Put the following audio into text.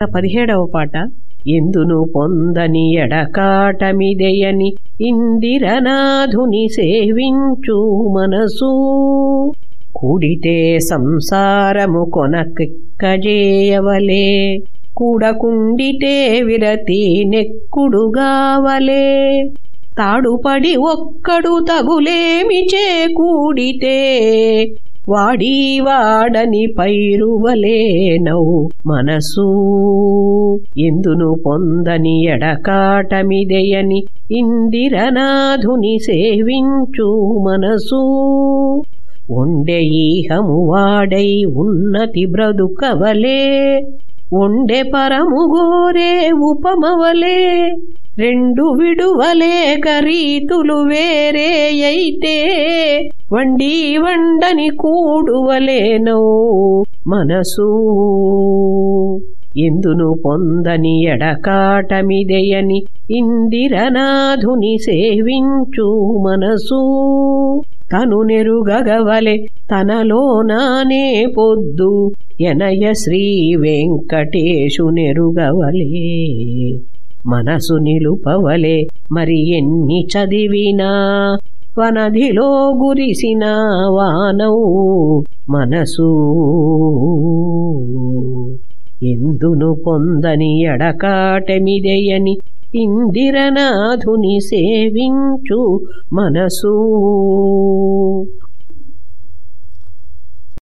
పదిహేడవ పాట. ఎందును పొందని ఎడకాటమిదేయని ఇందిరనాథుని సేవించు మనసు. కూడితే సంసారము కొనకిక్కజేయవలే కూడకుండితే విరతి నెక్కుడుగావలే తాడుపడి ఒక్కడు తగులేమి చేకూడితే వాడి వాడని పైరువలేనౌ మనసు. ఎందును పొందని ఎడకాటమిదెయని ఇందిరనాథుని సేవించు మనసు. ఒండె ఈహము వాడై ఉన్నతి బ్రతుకవలే. ఒండె పరముగోరే ఉపమవలే. రెండు విడువలేక రీతులు వేరే అయితే వండి వండని కూడువలేనో మనసు. ఎందును పొందని ఎడకాటమిదేయని ఇందిరనాథుని సేవించు మనసు. తను నెరుగగవలె తనలో నానే పొద్దు ఎనయ శ్రీ వెంకటేశు నెరుగవలే. మనసు నిలుపవలే. మరి ఎన్ని చదివినా వనధిలో గురిసిన వానవు మనసు. ఎందును పొందని ఎడకాటమిదెయని ఇందిరనాథుని సేవించు మనసు.